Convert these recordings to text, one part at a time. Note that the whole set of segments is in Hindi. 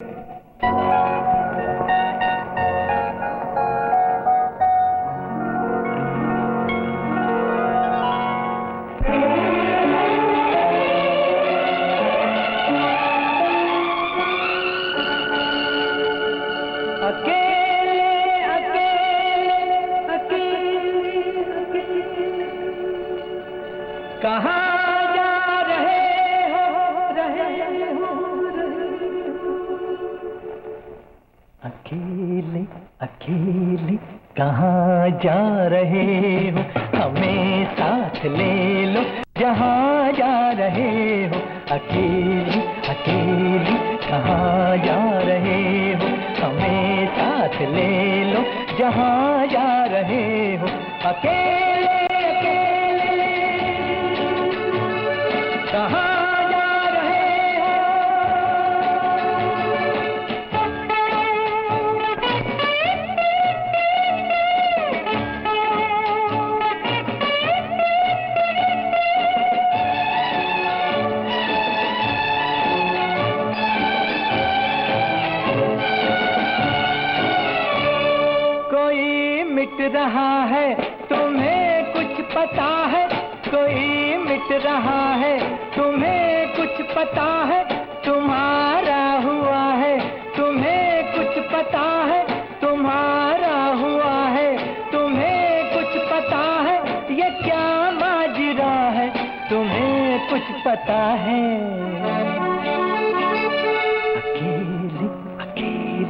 अकेले अकेले कहाँ जा रहे हो? हमें साथ ले लो, जहाँ जा रहे हो। अकेली, अकेले कहाँ जा रहे हो? हमें साथ ले लो, जहाँ जा रहे हो। अकेले मिट रहा है, तुम्हें कुछ पता है? कोई मिट रहा है, तुम्हें कुछ पता है? तुम्हारा हुआ है, तुम्हें कुछ पता है? तुम्हारा हुआ है, तुम्हें कुछ पता है? ये क्या माजरा है, तुम्हें कुछ पता है?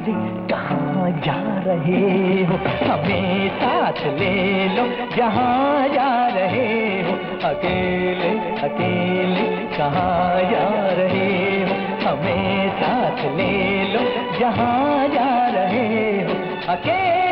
अकेले कहाँ जा रहे हो हमें साथ ले लो। जहाँ जा रहे हो, अकेले अकेले कहाँ जा रहे हो? हमें साथ ले लो। जहाँ जा रहे हो, अकेले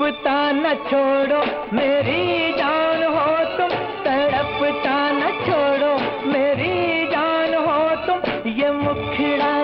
तड़पता न छोड़ो, मेरी जान हो तुम। तड़पता न छोड़ो, मेरी जान हो तुम। ये मुखड़ा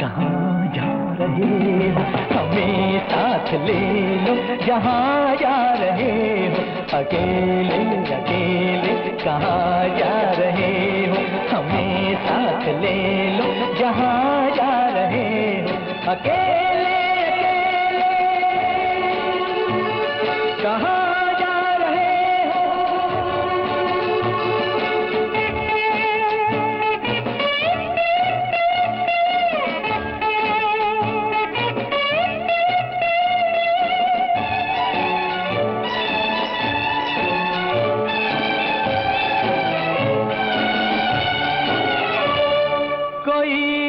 कहाँ जा रहे हो? हमें साथ ले लो, जहाँ जा रहे हो? अकेले अकेले, कहाँ जा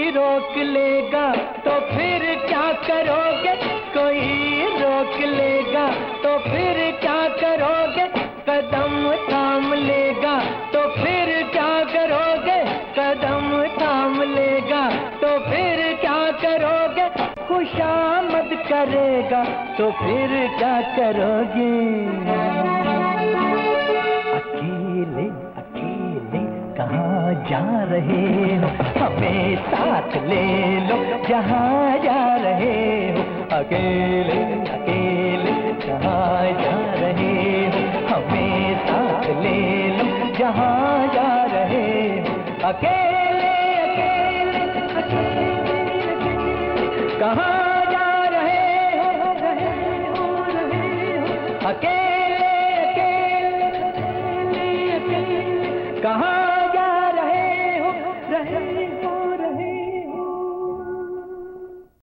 कोई रोक लेगा तो फिर क्या करोगे? कोई रोक लेगा तो फिर क्या करोगे? कदम थाम लेगा तो फिर क्या करोगे? कदम थाम लेगा तो फिर क्या करोगे? खुशामद करेगा तो फिर क्या करोगे? अकेले अकेले, कहाँ जा रहे हो, हमें साथ ले लो। जहाँ जा रहे हो, अकेले अकेले जहाँ जा रहे हो, हमें साथ ले लो। जहाँ जा रहे हो, अकेले अकेले कहाँ जा अकेले अकेले अकेले, कहाँ